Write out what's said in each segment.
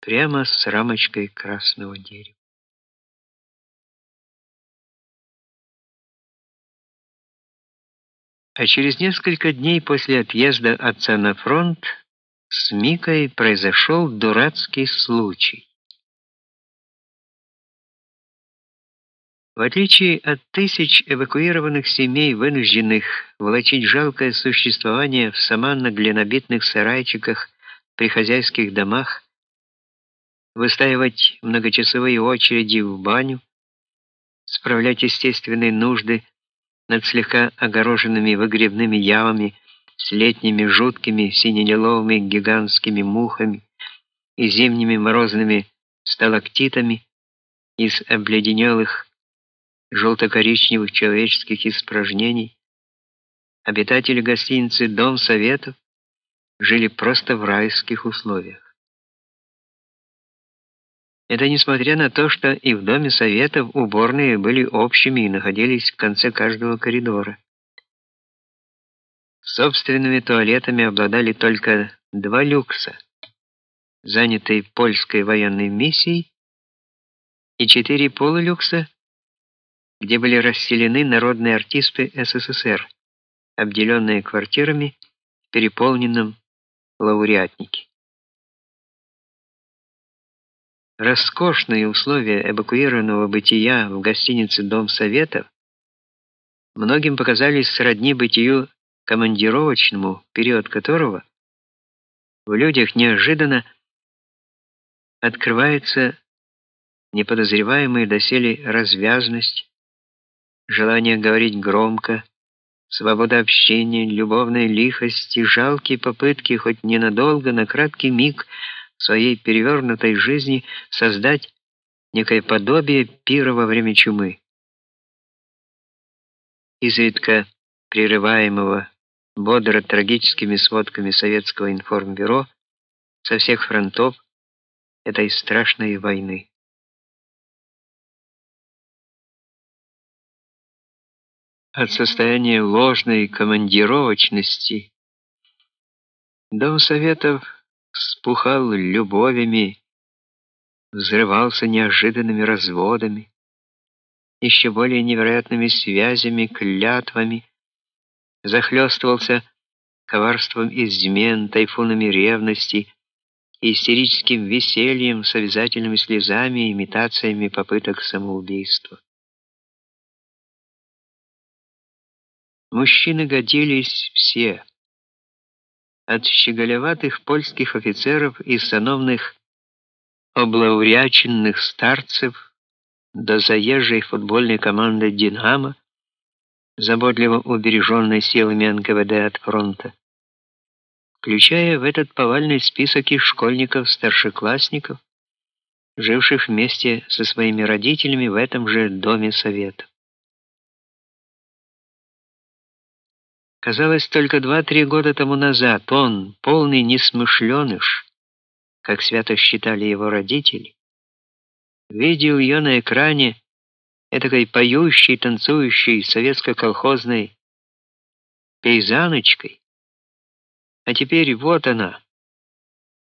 прямо с рамочкой красного дерева. А через несколько дней после отъезда отца на фронт с Микой произошел дурацкий случай. В отличие от тысяч эвакуированных семей, вынужденных волочить жалкое существование в саманно-глинобитных сарайчиках при хозяйских домах, выстаивать многочасовые очереди в баню, справлять естественные нужды над слегка огороженными выгребными ямами с летними жуткими сине-лиловыми гигантскими мухами и зимними морозными сталактитами из обледенелых желто-коричневых человеческих испражнений, обитатели гостиницы «Дом Советов» жили просто в райских условиях. Это несмотря на то, что и в доме советов уборные были общими и находились в конце каждого коридора. Собственными туалетами обладали только два люкса, занятые польской военной миссией, и четыре полулюкса, где были расселены народные артисты СССР, обделенные квартирами в переполненном лауреатнике. Роскошные условия эвакуированного бытия в гостинице Дом Советов многим показались сродни бытию командировочному, период которого в людях неожиданно открывается неподозреваемая доселе развязность, желание говорить громко, свобода общения, любовная лихость и жалкие попытки хоть ненадолго, на краткий миг в своей перевернутой жизни создать некое подобие пира во время чумы. Изредка прерываемого бодро трагическими сводками советского информбюро со всех фронтов этой страшной войны. От состояния ложной командировочности Дом Советов вспухал любовями, взрывался неожиданными разводами, еще более невероятными связями, клятвами, захлестывался коварством измен, тайфунами ревности, истерическим весельем с обязательными слезами и имитациями попыток самоубийства. Мужчины годились все от щеголеватых польских офицеров и сановных облауряченных старцев до заезжей футбольной команды «Динамо», заботливо убереженной силами НКВД от фронта, включая в этот повальный список и школьников-старшеклассников, живших вместе со своими родителями в этом же доме совета. Казалось, только два-три года тому назад он, полный несмышленыш, как свято считали его родители, видел ее на экране этакой поющей, танцующей советско-колхозной пейзаночкой. А теперь вот она,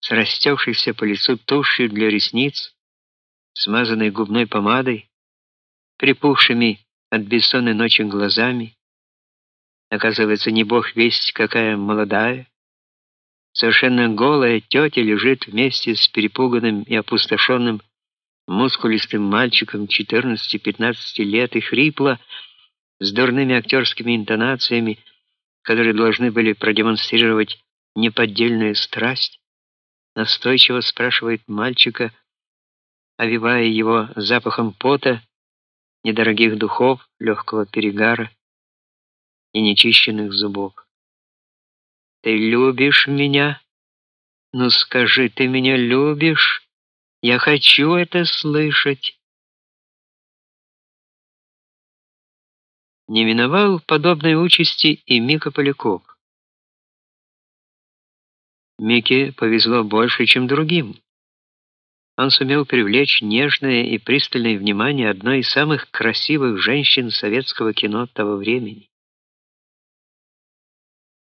с растекшейся по лицу тушью для ресниц, смазанной губной помадой, припухшими от бессонной ночи глазами, Оказывается, не бог весть какая молодая, совершенно голая тетя лежит вместе с перепуганным и опустошенным мускулистым мальчиком 14-15 лет и хрипло, с дурными актерскими интонациями, которые должны были продемонстрировать неподдельную страсть, настойчиво спрашивает мальчика, овивая его запахом пота, недорогих духов, легкого перегара и нечищенных зубов. Ты любишь меня? Ну скажи, ты меня любишь? Я хочу это слышать. Не миновал подобной участи и Мика Поляков. Мике повезло больше, чем другим. Он сумел привлечь нежное и пристальное внимание одной из самых красивых женщин советского кино того времени.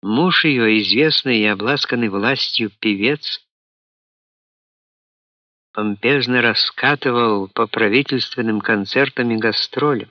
Муж ее, известный и обласканный властью певец, помпезно раскатывал по правительственным концертам и гастролям.